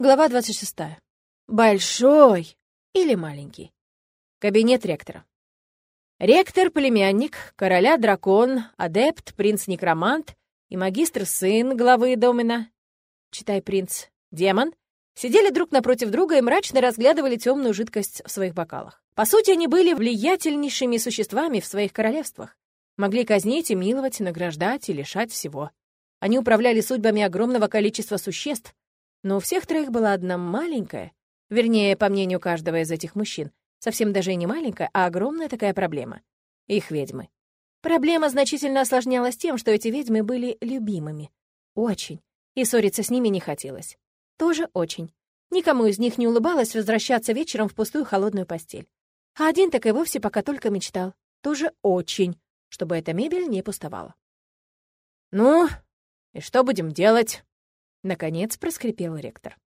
Глава 26. Большой или маленький? Кабинет ректора. Ректор — племянник, короля дракон, адепт, принц-некромант и магистр-сын главы домена. Читай, принц. Демон. Сидели друг напротив друга и мрачно разглядывали темную жидкость в своих бокалах. По сути, они были влиятельнейшими существами в своих королевствах. Могли казнить и миловать, награждать и лишать всего. Они управляли судьбами огромного количества существ, но у всех троих была одна маленькая, вернее, по мнению каждого из этих мужчин, совсем даже и не маленькая, а огромная такая проблема — их ведьмы. Проблема значительно осложнялась тем, что эти ведьмы были любимыми. Очень. И ссориться с ними не хотелось. Тоже очень. Никому из них не улыбалось возвращаться вечером в пустую холодную постель. А один так и вовсе пока только мечтал. Тоже очень, чтобы эта мебель не пустовала. «Ну, и что будем делать?» Наконец проскрипел ректор.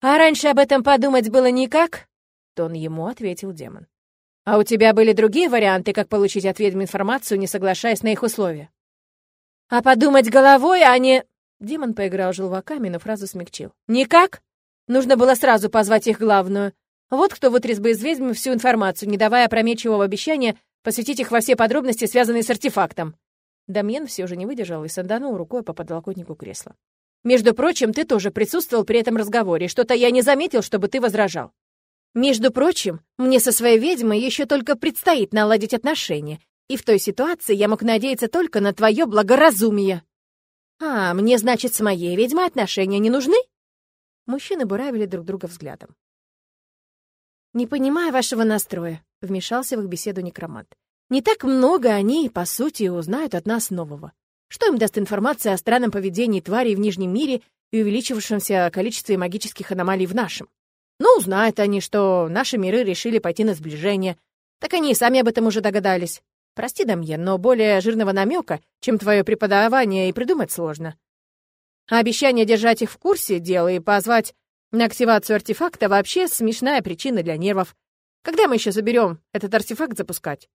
«А раньше об этом подумать было никак?» Тон ему ответил демон. «А у тебя были другие варианты, как получить от ведьм информацию, не соглашаясь на их условия?» «А подумать головой, а не...» Демон поиграл желваками, но фразу смягчил. «Никак? Нужно было сразу позвать их главную. Вот кто вытряс бы из ведьм всю информацию, не давая опрометчивого обещания посвятить их во все подробности, связанные с артефактом». Дамьен все же не выдержал и санданул рукой по подлокотнику кресла. Между прочим, ты тоже присутствовал при этом разговоре. Что-то я не заметил, чтобы ты возражал. Между прочим, мне со своей ведьмой еще только предстоит наладить отношения, и в той ситуации я мог надеяться только на твое благоразумие. А, мне, значит, с моей ведьмой отношения не нужны? Мужчины буравили друг друга взглядом. «Не понимая вашего настроя», — вмешался в их беседу некромант. «Не так много они, по сути, узнают от нас нового. Что им даст информация о странном поведении тварей в Нижнем мире и увеличившемся количестве магических аномалий в нашем? Ну, узнают они, что наши миры решили пойти на сближение. Так они и сами об этом уже догадались. Прости, Дамьен, но более жирного намека, чем твое преподавание, и придумать сложно. А обещание держать их в курсе дела и позвать на активацию артефакта вообще смешная причина для нервов. Когда мы еще заберем этот артефакт запускать?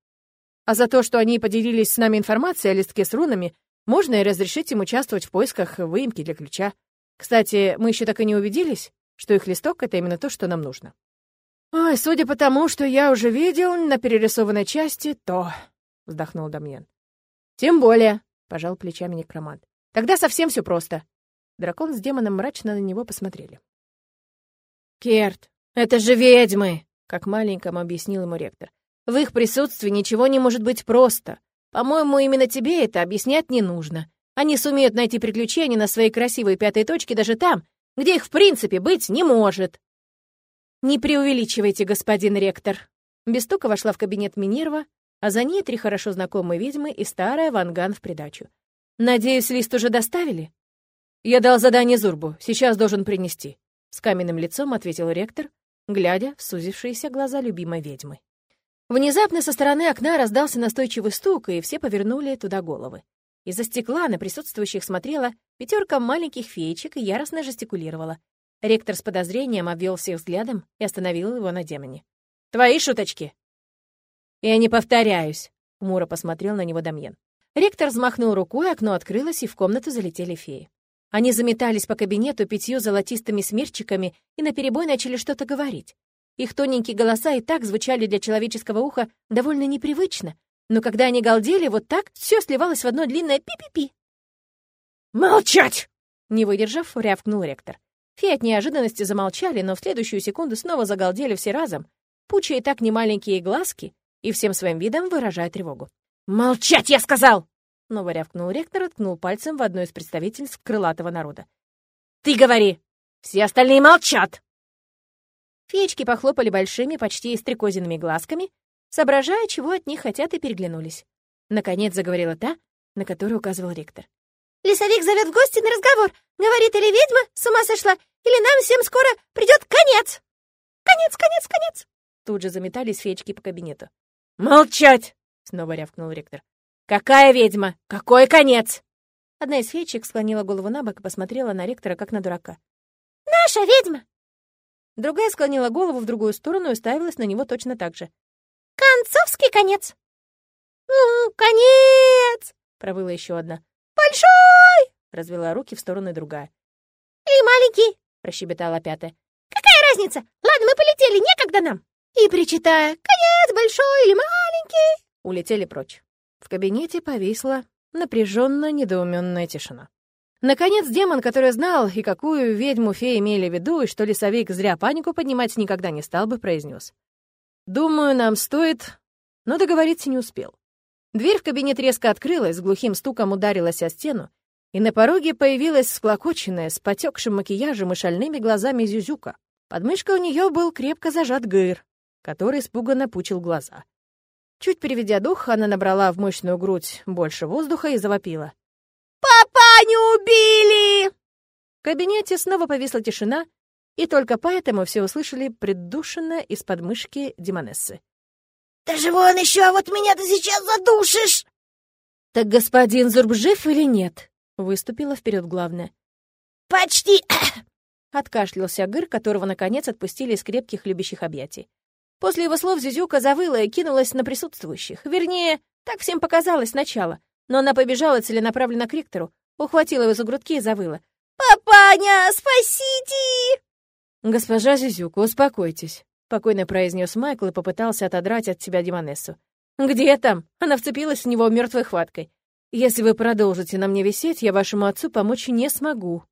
А за то, что они поделились с нами информацией о листке с рунами, можно и разрешить им участвовать в поисках выемки для ключа. Кстати, мы еще так и не убедились, что их листок — это именно то, что нам нужно. «Ой, судя по тому, что я уже видел на перерисованной части, то...» — вздохнул Дамьен. «Тем более», — пожал плечами некромант. «Тогда совсем все просто». Дракон с демоном мрачно на него посмотрели. «Керт, это же ведьмы!» — как маленькому объяснил ему ректор. «В их присутствии ничего не может быть просто. По-моему, именно тебе это объяснять не нужно. Они сумеют найти приключения на своей красивой пятой точке даже там, где их в принципе быть не может. Не преувеличивайте, господин ректор. Без стука вошла в кабинет Минерва, а за ней три хорошо знакомые ведьмы и старая Ванган в придачу. «Надеюсь, лист уже доставили?» «Я дал задание Зурбу, сейчас должен принести», — с каменным лицом ответил ректор, глядя в сузившиеся глаза любимой ведьмы. Внезапно со стороны окна раздался настойчивый стук, и все повернули туда головы. Из-за стекла на присутствующих смотрела пятерка маленьких феечек и яростно жестикулировала. Ректор с подозрением обвел всех взглядом и остановил его на демоне. «Твои шуточки!» «Я не повторяюсь», — Мура посмотрел на него Дамьен. Ректор взмахнул рукой, окно открылось, и в комнату залетели феи. Они заметались по кабинету пятью золотистыми смерчиками и наперебой начали что-то говорить. Их тоненькие голоса и так звучали для человеческого уха довольно непривычно, но когда они галдели вот так, все сливалось в одно длинное пи-пи-пи. «Молчать!» Не выдержав, рявкнул ректор. Феи от неожиданности замолчали, но в следующую секунду снова загалдели все разом, пучая так немаленькие глазки и всем своим видом выражая тревогу. «Молчать, я сказал!» Снова рявкнул ректор и ткнул пальцем в одну из представительств крылатого народа. «Ты говори! Все остальные молчат!» Феечки похлопали большими, почти стрекозиными глазками, соображая, чего от них хотят, и переглянулись. Наконец заговорила та, на которую указывал ректор. «Лесовик зовет в гости на разговор. Говорит, или ведьма с ума сошла, или нам всем скоро придет конец! Конец, конец, конец!» Тут же заметались феечки по кабинету. «Молчать!» — снова рявкнул ректор. «Какая ведьма? Какой конец?» Одна из феечек склонила голову на бок и посмотрела на ректора, как на дурака. «Наша ведьма!» Другая склонила голову в другую сторону и ставилась на него точно так же. «Концовский конец!» «Ну, конец!» — провыла еще одна. «Большой!» — развела руки в стороны другая. «И маленький!» прощебетала пятая. «Какая разница? Ладно, мы полетели, некогда нам!» И причитая «Конец большой или маленький?» улетели прочь. В кабинете повисла напряженно недоуменная тишина. Наконец, демон, который знал, и какую ведьму феи имели в виду, и что лесовик зря панику поднимать никогда не стал бы, произнес. «Думаю, нам стоит...» Но договориться не успел. Дверь в кабинет резко открылась, с глухим стуком ударилась о стену, и на пороге появилась склокоченная, с потекшим макияжем и шальными глазами Зюзюка. Под мышкой у нее был крепко зажат гыр, который испуганно пучил глаза. Чуть переведя дух, она набрала в мощную грудь больше воздуха и завопила. «Папаню убили!» В кабинете снова повисла тишина, и только поэтому все услышали придушенно из подмышки Демонессы. «Да живой он еще, а вот меня ты сейчас задушишь!» «Так господин Зурб жив или нет?» — выступила вперед главная. «Почти!» — откашлялся Гыр, которого, наконец, отпустили из крепких любящих объятий. После его слов Зюзюка завыла и кинулась на присутствующих. Вернее, так всем показалось сначала. Но она побежала целенаправленно к Риктору, ухватила его за грудки и завыла. «Папаня, спасите!» «Госпожа Зюзюка, успокойтесь», — спокойно произнес Майкл и попытался отодрать от себя Димонессу. «Где там?» Она вцепилась в него мертвой хваткой. «Если вы продолжите на мне висеть, я вашему отцу помочь не смогу».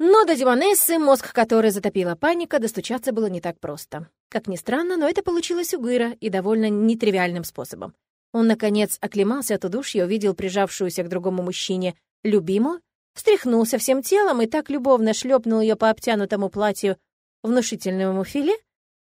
Но до Димонессы, мозг которой затопила паника, достучаться было не так просто. Как ни странно, но это получилось у Гыра и довольно нетривиальным способом. Он, наконец, оклемался от удушья, увидел прижавшуюся к другому мужчине любимую, встряхнулся всем телом и так любовно шлепнул ее по обтянутому платью внушительному филе,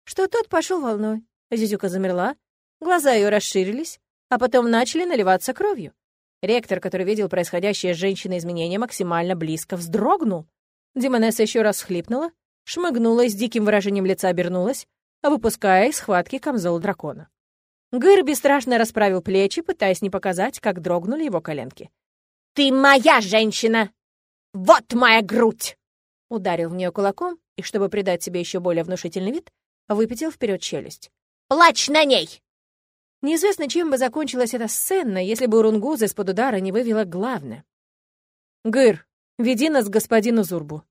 что тот пошел волной. Зизюка замерла, глаза ее расширились, а потом начали наливаться кровью. Ректор, который видел происходящее с женщиной изменения, максимально близко вздрогнул. Демонесса еще раз схлипнула, шмыгнула и с диким выражением лица обернулась, выпуская из схватки камзол дракона. Гыр бесстрашно расправил плечи, пытаясь не показать, как дрогнули его коленки. «Ты моя женщина! Вот моя грудь!» Ударил в нее кулаком и, чтобы придать себе еще более внушительный вид, выпятил вперед челюсть. «Плачь на ней!» Неизвестно, чем бы закончилась эта сцена, если бы Урунгуза из-под удара не вывела главное. «Гыр, веди нас к господину Зурбу».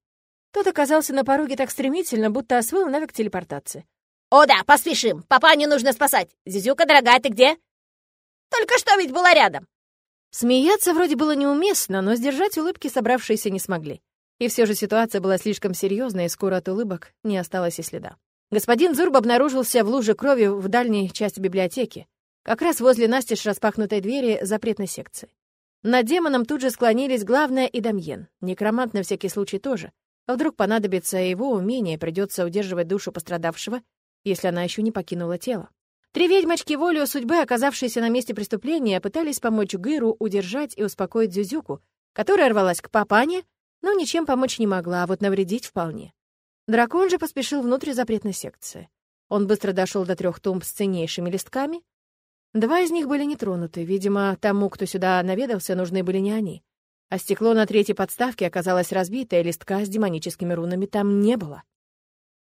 Тот оказался на пороге так стремительно, будто освоил навык телепортации. «О да, поспешим! Папаню нужно спасать! Зизюка, дорогая, ты где?» «Только что ведь была рядом!» Смеяться вроде было неуместно, но сдержать улыбки собравшиеся не смогли. И все же ситуация была слишком серьезная, и скоро от улыбок не осталось и следа. Господин Зурб обнаружился в луже крови в дальней части библиотеки, как раз возле настежь распахнутой двери запретной секции. Над демоном тут же склонились главное и Дамьен, некромант на всякий случай тоже. А вдруг понадобится его умение, придется удерживать душу пострадавшего если она еще не покинула тело. Три ведьмочки волею судьбы, оказавшиеся на месте преступления, пытались помочь Гыру удержать и успокоить Зюзюку, которая рвалась к папане, но ничем помочь не могла, а вот навредить вполне. Дракон же поспешил внутрь запретной секции. Он быстро дошел до трех тумб с ценнейшими листками. Два из них были не тронуты. Видимо, тому, кто сюда наведался, нужны были не они. А стекло на третьей подставке оказалось разбитое, листка с демоническими рунами там не было.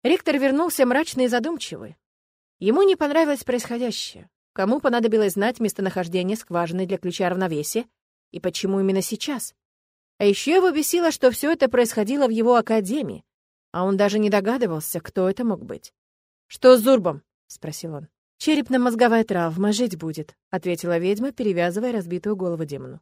Ректор вернулся мрачный и задумчивый. Ему не понравилось происходящее. Кому понадобилось знать местонахождение скважины для ключа равновесия и почему именно сейчас? А еще его бесило, что все это происходило в его академии, а он даже не догадывался, кто это мог быть. «Что с Зурбом?» — спросил он. «Черепно-мозговая травма, жить будет», — ответила ведьма, перевязывая разбитую голову демону.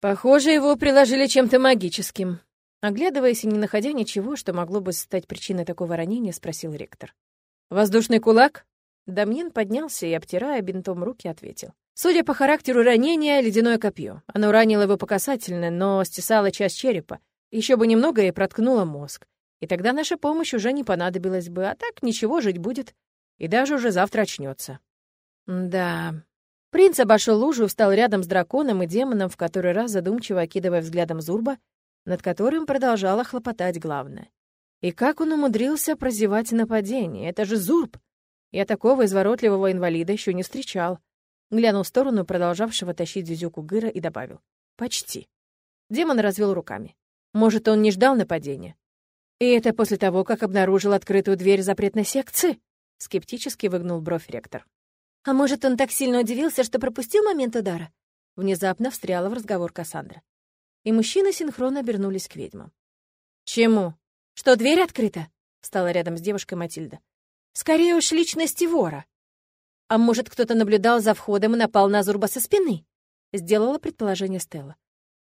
«Похоже, его приложили чем-то магическим», Оглядываясь и не находя ничего, что могло бы стать причиной такого ранения, спросил ректор. «Воздушный кулак?» Дамьен поднялся и, обтирая бинтом руки, ответил. Судя по характеру ранения, ледяное копье. Оно ранило его по касательной, но стесало часть черепа. Еще бы немного и проткнуло мозг. И тогда наша помощь уже не понадобилась бы, а так ничего, жить будет. И даже уже завтра очнется. Да. Принц обошел лужу, встал рядом с драконом и демоном, в который раз задумчиво окидывая взглядом Зурба, над которым продолжала хлопотать главное. И как он умудрился прозевать нападение? Это же Зурб! Я такого изворотливого инвалида еще не встречал. Глянул в сторону продолжавшего тащить Зюзюку Гыра и добавил. «Почти». Демон развел руками. Может, он не ждал нападения? И это после того, как обнаружил открытую дверь запретной секции? Скептически выгнул бровь ректор. А может, он так сильно удивился, что пропустил момент удара? Внезапно встряла в разговор Кассандра и мужчины синхронно обернулись к ведьмам. «Чему?» — «Что, дверь открыта?» — встала рядом с девушкой Матильда. «Скорее уж личности вора. А может, кто-то наблюдал за входом и напал на Зурба со спины?» — сделала предположение Стелла.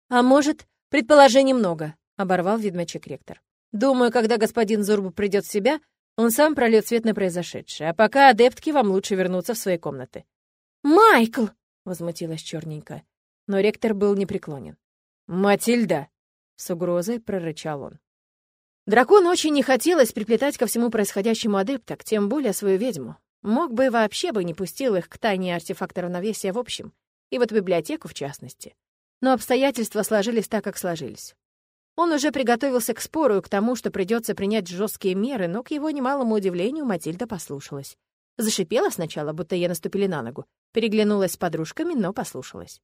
«А может, предположений много», — оборвал ведьмачек ректор. «Думаю, когда господин Зурб придет в себя, он сам прольет свет на произошедшее, а пока адептки вам лучше вернуться в свои комнаты». «Майкл!» — возмутилась черненькая. Но ректор был непреклонен. «Матильда!» — с угрозой прорычал он. Дракону очень не хотелось приплетать ко всему происходящему адепток, тем более свою ведьму. Мог бы вообще бы не пустил их к тайне артефакта равновесия в общем, и вот библиотеку в частности. Но обстоятельства сложились так, как сложились. Он уже приготовился к спору и к тому, что придется принять жесткие меры, но к его немалому удивлению Матильда послушалась. Зашипела сначала, будто ей наступили на ногу, переглянулась с подружками, но послушалась.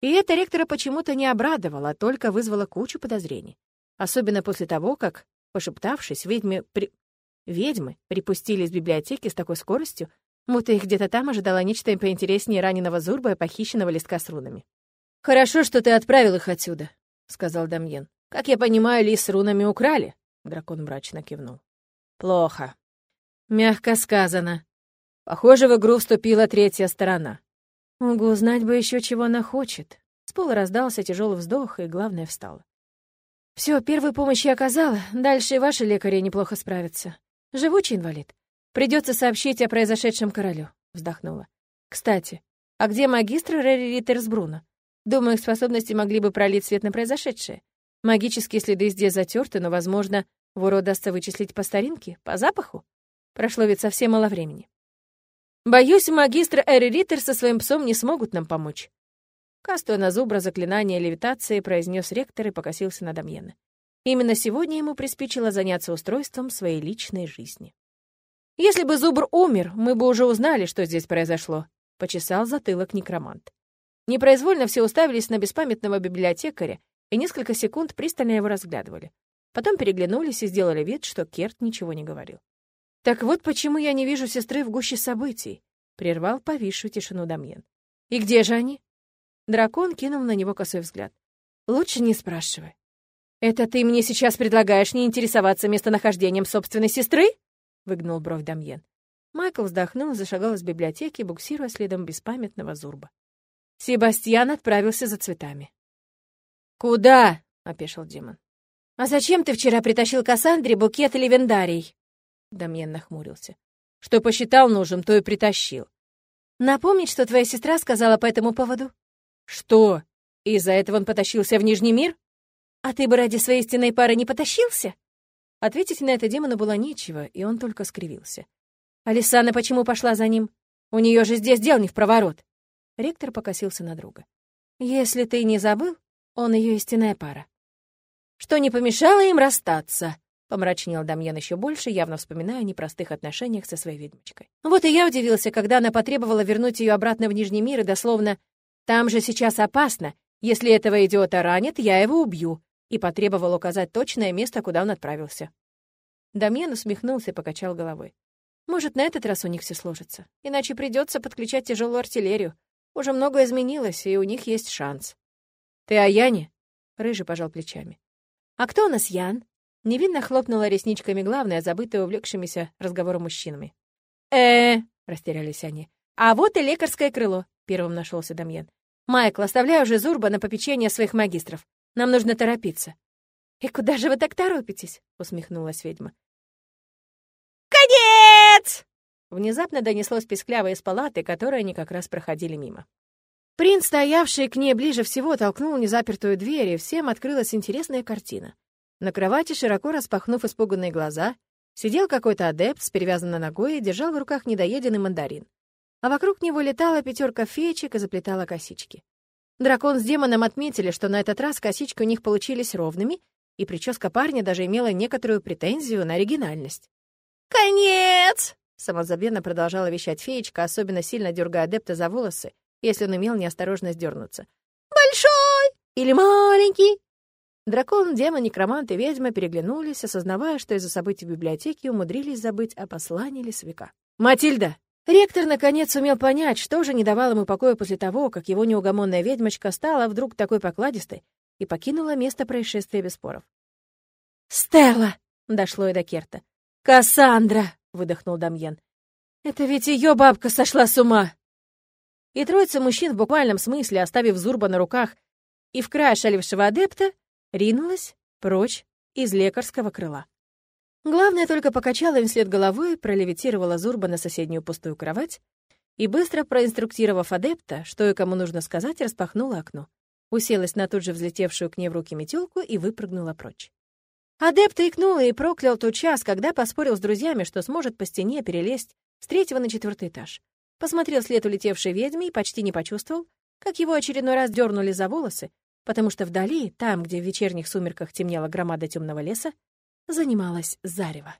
И это ректора почему-то не обрадовало, а только вызвало кучу подозрений. Особенно после того, как Пошептавшись, ведьмы, при... ведьмы припустили из библиотеки с такой скоростью, будто их где-то там ожидало нечто поинтереснее раненого Зурба и похищенного листка с рунами. «Хорошо, что ты отправил их отсюда», — сказал Дамьен. «Как я понимаю, лис с рунами украли?» Дракон мрачно кивнул. «Плохо. Мягко сказано. Похоже, в игру вступила третья сторона. Угу, знать бы еще, чего она хочет». С пола раздался тяжелый вздох, и главное встала. Все, первую помощь я оказала, дальше и ваши лекари неплохо справятся. Живучий инвалид. Придется сообщить о произошедшем королю», — вздохнула. «Кстати, а где магистр Рерри Риттерсбруно? Думаю, их способности могли бы пролить свет на произошедшее. Магические следы здесь затерты, но, возможно, вору удастся вычислить по старинке, по запаху. Прошло ведь совсем мало времени. Боюсь, магистр Эри Риттер со своим псом не смогут нам помочь. Кастуя на зубра заклинание левитации, произнес ректор и покосился на Дамьена. Именно сегодня ему приспичило заняться устройством своей личной жизни. «Если бы зубр умер, мы бы уже узнали, что здесь произошло», — почесал затылок некромант. Непроизвольно все уставились на беспамятного библиотекаря и несколько секунд пристально его разглядывали. Потом переглянулись и сделали вид, что Керт ничего не говорил. «Так вот почему я не вижу сестры в гуще событий», — прервал повисшую тишину Дамьен. «И где же они?» Дракон кинул на него косой взгляд. «Лучше не спрашивай». «Это ты мне сейчас предлагаешь не интересоваться местонахождением собственной сестры?» — выгнул бровь Дамьен. Майкл вздохнул и зашагал из библиотеки, буксируя следом беспамятного Зурба. Себастьян отправился за цветами. «Куда?» — опешил демон. «А зачем ты вчера притащил Кассандре букет левендарий?» Дамьен нахмурился. «Что посчитал нужным, то и притащил». «Напомнить, что твоя сестра сказала по этому поводу?» «Что? Из-за этого он потащился в Нижний мир? А ты бы ради своей истинной пары не потащился?» Ответить на это демону было нечего, и он только скривился. «Алисана почему пошла за ним? У нее же здесь дел не в проворот!» Ректор покосился на друга. «Если ты не забыл, он ее истинная пара. Что не помешало им расстаться?» Помрачнел Дамьян еще больше, явно вспоминая о непростых отношениях со своей ведьмочкой. Вот и я удивился, когда она потребовала вернуть ее обратно в Нижний мир и дословно там же сейчас опасно. Если этого идиота ранит, я его убью», и потребовал указать точное место, куда он отправился. Дамьен усмехнулся и покачал головой. «Может, на этот раз у них все сложится. Иначе придется подключать тяжелую артиллерию. Уже многое изменилось, и у них есть шанс». «Ты о Яне?» — Рыжий пожал плечами. «А кто у нас Ян?» Невинно хлопнула ресничками главная, забытая увлекшимися разговором мужчинами. э растерялись они. «А вот и лекарское крыло», — первым нашелся Дамьен. «Майкл, оставляй уже Зурба на попечение своих магистров. Нам нужно торопиться». «И куда же вы так торопитесь?» — усмехнулась ведьма. «Конец!» Внезапно донеслось песклявое из палаты, которые они как раз проходили мимо. Принц, стоявший к ней ближе всего, толкнул незапертую дверь, и всем открылась интересная картина. На кровати, широко распахнув испуганные глаза, сидел какой-то адепт с перевязанной ногой и держал в руках недоеденный мандарин а вокруг него летала пятерка феечек и заплетала косички. Дракон с демоном отметили, что на этот раз косички у них получились ровными, и прическа парня даже имела некоторую претензию на оригинальность. «Конец!» — самозабвенно продолжала вещать феечка, особенно сильно дергая адепта за волосы, если он имел неосторожность дернуться. «Большой или маленький?» Дракон, демон, некромант и ведьма переглянулись, осознавая, что из-за событий в библиотеке умудрились забыть о послании лесовика. «Матильда!» Ректор, наконец, сумел понять, что же не давало ему покоя после того, как его неугомонная ведьмочка стала вдруг такой покладистой и покинула место происшествия без споров. «Стелла!» Дошло и до Керта. «Кассандра!» — выдохнул Дамьен. «Это ведь ее бабка сошла с ума!» И троица мужчин в буквальном смысле, оставив Зурба на руках и в край шалившего адепта, ринулась прочь из лекарского крыла. Главное только покачала им след головой, пролевитировала Зурба на соседнюю пустую кровать и, быстро проинструктировав адепта, что и кому нужно сказать, распахнула окно. Уселась на тут же взлетевшую к ней в руки метелку и выпрыгнула прочь. Адепт икнул и проклял тот час, когда поспорил с друзьями, что сможет по стене перелезть с третьего на четвертый этаж. Посмотрел след улетевшей ведьме и почти не почувствовал, как его очередной раз дернули за волосы, потому что вдали, там, где в вечерних сумерках темнела громада темного леса, занималась зарево.